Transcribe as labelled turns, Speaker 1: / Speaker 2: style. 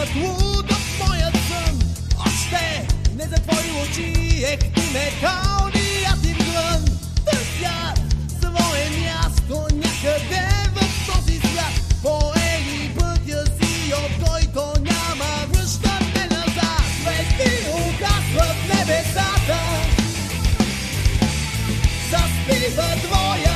Speaker 1: Светът луд в моят сън. Още не затвори очи Ех ти мехалният им глън Търся свое място някъде в този свят. Поели пътя си, от който няма връщане назад. Звезди угасват небесата. Заспива твоя